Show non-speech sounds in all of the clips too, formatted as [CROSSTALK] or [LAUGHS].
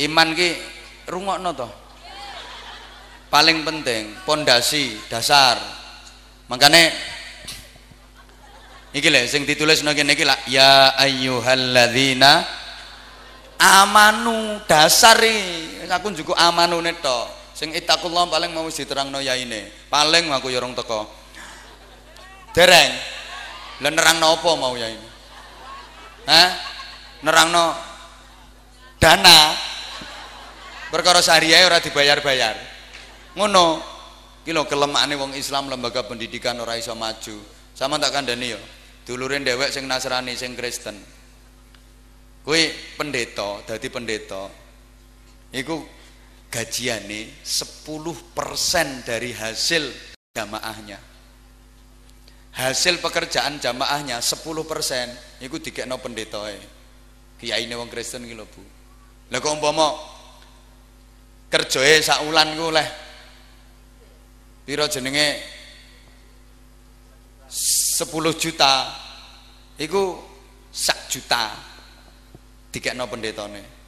iman ki rungokno to. Paling penting pondasi dasar. Makanya iki lho sing ditulis nang kene iki ya ayyuhalladzina amanu dasar aku juga neto sing itakullah paling mau diterangno yaine. Paling aku ya orang teko. Dereng. Lha nerangno apa mau yaine? Hah? nerangno dana perkara syariah ora dibayar-bayar. Ngono iki lho wong Islam lembaga pendidikan ora iso maju. Sama tak kandhani ya dulurin dewek sing Nasrani sing Kristen. Kuwi pendeta dadi pendeta iku gajiane 10% dari hasil jamaahnya. Hasil pekerjaan jamaahnya 10% iku dikekno pendetae kiai ini wong Kristen lho Bu. Lah kok umpama kerjae sak wulan ku leh. Pira jenenge? 10 juta. Iku sak juta. Dikekno pendetane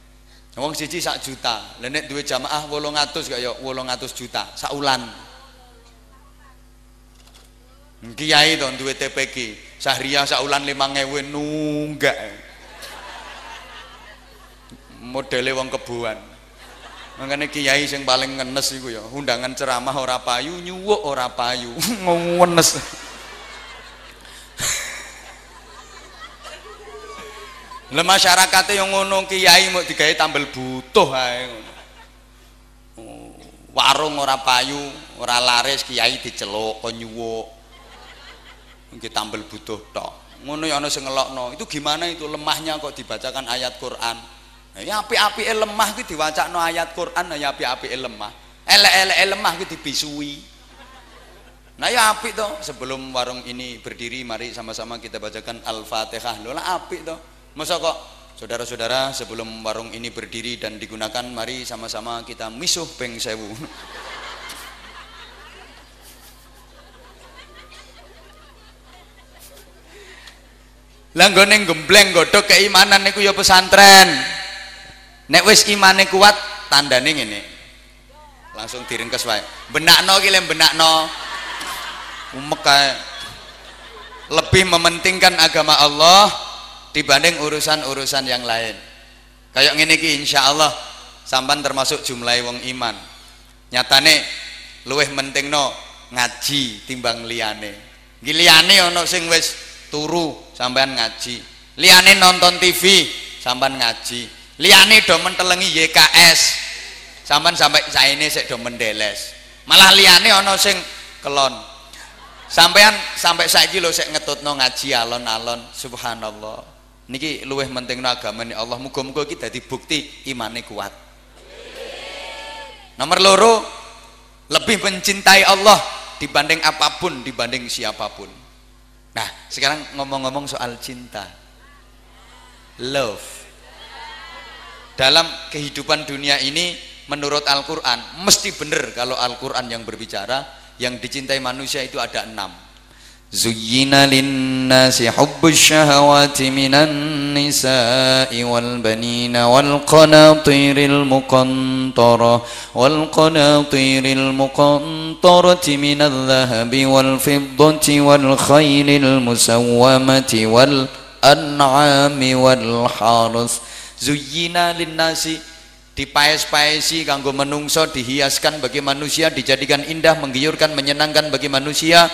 wong siji sak juta. Lha nek duwe jamaah 800 kaya 800 juta sak wulan. Kiai to duwe TPG Syahriah sak wulan 5000 nunggak. Modele wong kebuan makanya kiai sing paling ngenes iku ya undangan ceramah ora payu nyuwuk ora payu [LAUGHS] ngenes Lah masyarakate yang ngono kiai mau digawe tambel butuh ae. Oh, warung ora payu, ora laris kiai diceluk kon nyuwuk. Nggih tambel butuh tok. Ngono ya ana sing ngelokno. Itu gimana itu lemahnya kok dibacakan ayat Quran. Nah, ya api-apike lemah kuwi diwacakno ayat Quran ya api-apike lemah. Elek-eleke lemah kuwi dibisui. Nah ya apik toh sebelum warung ini berdiri mari sama-sama kita bacakan Al-Fatihah. Lho lah apik toh. Masa kok saudara-saudara sebelum warung ini berdiri dan digunakan mari sama-sama kita misuh peng sewu. Langgone gembleng godhog keimanan niku ya pesantren. Nek wis imane kuat tandane ngene. Langsung diringkes wae. Benakno ki le benakno. Umek. Lebih mementingkan agama Allah dibanding urusan-urusan yang lain. Kayak ngene iki insyaallah sampan termasuk jumlah wong iman. Nyatane luweh mentingno ngaji timbang liyane. Iki liyane ana sing wis turu sampean ngaji. Liyane nonton TV sampean ngaji. Liyane do mentelengi YKS sampean sampai saene sik do mendeles. Malah liyane ana sing kelon. Sampean sampai saiki lho sik ngetutno ngaji alon-alon. Subhanallah. Niki luweh penting agama Allah. Muga-muga iki dadi bukti kuat. Nomor loro lebih mencintai Allah dibanding apa pun dibanding siapa pun. Nah sekarang ngomong-ngomong soal cinta. Love dalam kehidupan dunia ini menurut Al-Quran mesti benar kalau Al-Quran yang berbicara yang dicintai manusia itu ada enam. Zuyina linnasi hubbus syahawati minan nisa'i wal banina wal qanatiril muqantara wal qanatiril muqantara minal zahabi wal fiddati wal khaylil musawwamati wal an'ami wal harus zuyyina linnasi dipaes-paesi kanggo menungso dihiaskan bagi manusia dijadikan indah menggiurkan menyenangkan bagi manusia.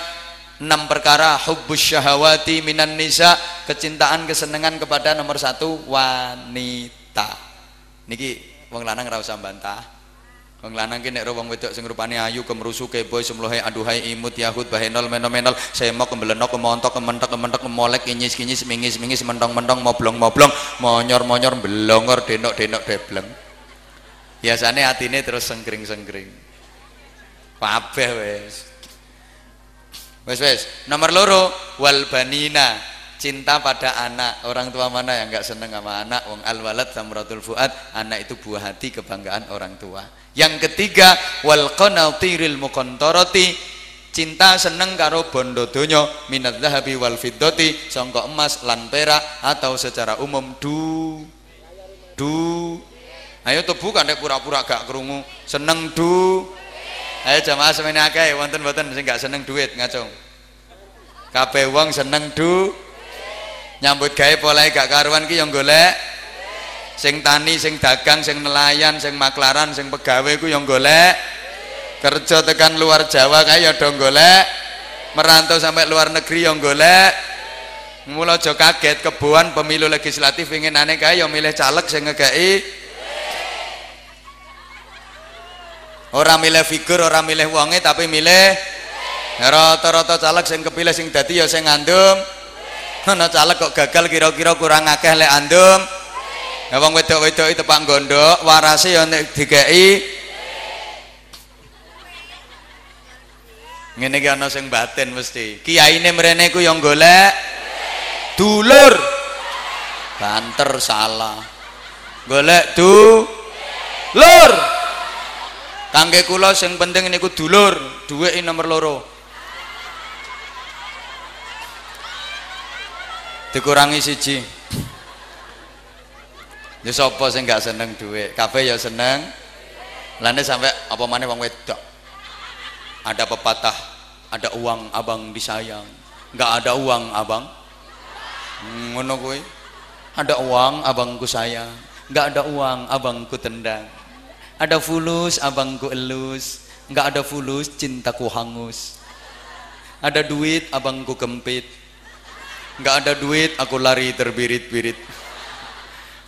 Enam perkara hubbus syahawati minan nisa kecintaan kesenangan kepada nomor satu wanita. Niki wong lanang ra usah bantah wong lanang ki nek wong wedok sing rupane ayu kemrusu keboy semlohe aduhai imut yahud bahenol menomenol semok kemelenok kemontok kementek kementek kemolek kinyis kinyis mingis mingis mentong mentong moblong moblong monyor monyor belongor denok denok debleng. Biasanya ini terus sengkring-sengkring. Kabeh wes. Wes wes. Nomor loro wal banina cinta pada anak. Orang tua mana yang nggak seneng sama anak? Wong al walad samratul fuad anak itu buah hati kebanggaan orang tua. Yang ketiga wal qanatiril muqantarati cinta seneng karo bondo donyo minat zahabi wal fiddati songkok emas lan perak atau secara umum du du. Ayo tebu kan pura-pura gak krungu. Seneng du. Ayo jamaah semene akeh wonten mboten sing gak seneng duit ngacung. Kabeh wong seneng du nyambut gawe polahe gak karuan ki yang golek. Sing tani sing dagang sing nelayan sing maklaran sing pegawai ku yang golek. Kerja tekan luar Jawa kae ya dong golek. Merantau sampai luar negeri yang golek. Mula aja kaget kebuan pemilu legislatif ingin aneh kae yang milih caleg sing ngekei orang milih figur orang milih wonge tapi milih rata-rata caleg sing kepilih sing dadi ya sing ngandum ana caleg kok gagal kira-kira kurang akeh lek andum. Ya wong wedok-wedok itu pak gondok warase ya nek dikei ngene iki ana sing batin mesti. Kiyaine mrene ku yang golek. Dulur. Banter salah. Golek du lur kangge kula sing penting niku dulur. Duwe nomor loro dikurangi siji. Ya sapa sing gak seneng duit? Kabeh ya seneng. Lane sampai apa maneh wong wedok? Ada pepatah ada uang abang disayang. Nggak ada uang abang. Ngono kuwi. Ada uang abangku sayang. Nggak ada uang abangku tendang. Ada fulus abangku elus. Nggak ada fulus cintaku hangus. Ada duit abangku kempit nggak ada duit aku lari terbirit-birit.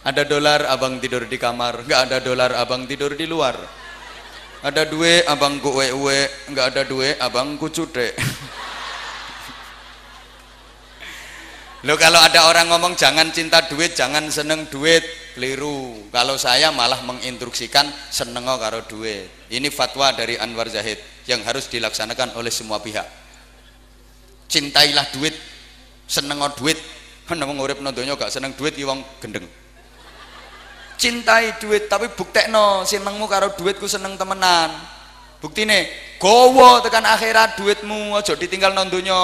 Ada dolar abang tidur di kamar. Nggak ada dolar abang tidur di luar. Ada duit abangku uwe nggak ada duit abangku cude lo kalau ada orang ngomong jangan cinta duit jangan seneng duit. Keliru. Kalau saya malah menginstruksikan seneng karo duit. Ini fatwa dari Anwar Zahid yang harus dilaksanakan oleh semua pihak. Cintailah duit seneng duit. [LAUGHS] Kan ngomong urip nontonnya gak seneng duit iwang gendeng. Cintai duit tapi buktekno senengmu karo duitku seneng temenan. Buktine gowo tekan akhirat duitmu aja ditinggal nang donya.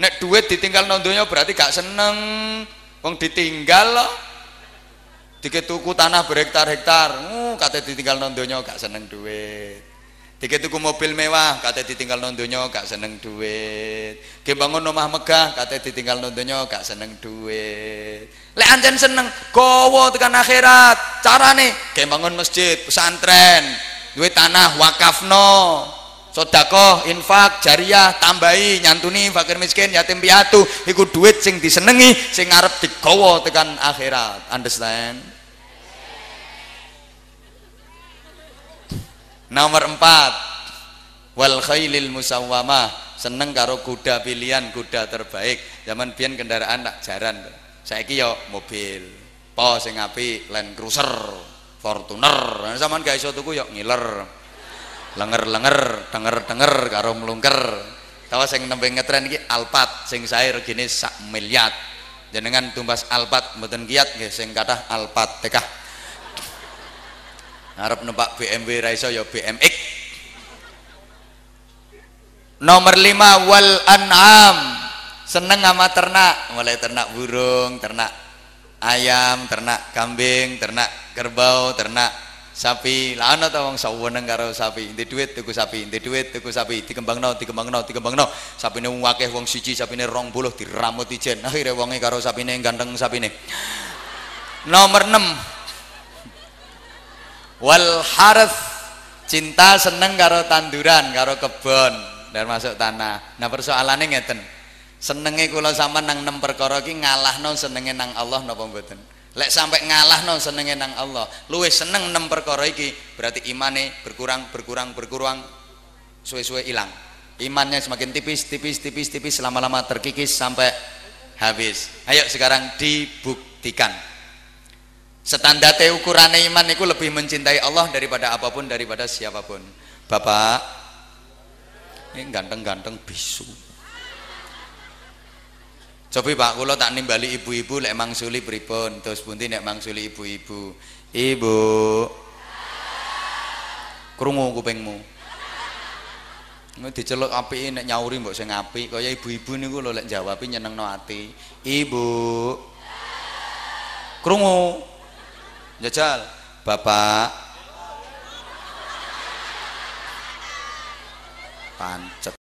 Nek duit ditinggal nang donya berarti gak seneng. Wong ditinggal loh dikit tuku tanah berhektar-hektar. Uh, kate ditinggal nang donya gak seneng duit dikit tuku mobil mewah kate ditinggal nang donya gak seneng duit. Ge bangun omah megah kate ditinggal nang donya gak seneng duit. Lek anjen seneng gowo tekan akhirat. Carane ge bangun masjid pesantren duit tanah wakafno sodako infak jariah tambahi nyantuni fakir miskin yatim piatu iku duit sing disenengi sing ngarep digowo tekan akhirat. Understand nomor empat. Wal khailil musawwamah. Seneng karo kuda pilihan kuda terbaik. Zaman biyen kendaraan tak jaran. Saiki yo mobil po sing apik Land Cruiser Fortuner. Zaman gak iso tuku yo ngiler. Lenger-lenger denger-denger karo mlungker. Tawa sing nembe ngetren iki Alphard sing sae regine sak miliar jenengan tumbas Alphard mboten kiat nggih sing kathah Alphard tekah Harap numpak BMW raiso ya BMX nomor lima wal an'am. Seneng sama ternak. Mulai ternak burung ternak ayam ternak kambing ternak kerbau ternak sapi. Lah ana ta wong saweneng karo sapi. Inti duit tuku sapi inti duit tuku sapi. Dikembangno dikembangno dikembangno. Sapine akeh wong siji sapine 20 diramut ijen. Akhire wonge karo sapine ganteng sapine. Nomor 6 wal harf cinta seneng karo tanduran karo kebon. Dan masuk tanah. Nah persoalannya ngeten. Senenge kula sama nang nem perkara ki ngalahno senenge nang Allah napa mboten? Lek sampai ngalahno senenge nang Allah luwih seneng nem perkara iki berarti imane berkurang berkurang berkurang suwe-suwe hilang imannya semakin tipis tipis tipis tipis lama-lama terkikis sampai habis. Ayo sekarang dibuktikan standarte ukuran iman itu lebih mencintai Allah daripada apa pun daripada siapa pun. Bapak ini ganteng-ganteng bisu. Coba Pak kalau tak nimbali ibu-ibu lek mangsuli pripun? Terus bunti nek mangsuli ibu-ibu? Ibu. Krungu kupingmu. Diceluk api nek nyauri mbok sing apik. Kaya ibu-ibu niku lho lek jawab nyenengno ati. Ibu. Krungu jajal. Bapak. Pancet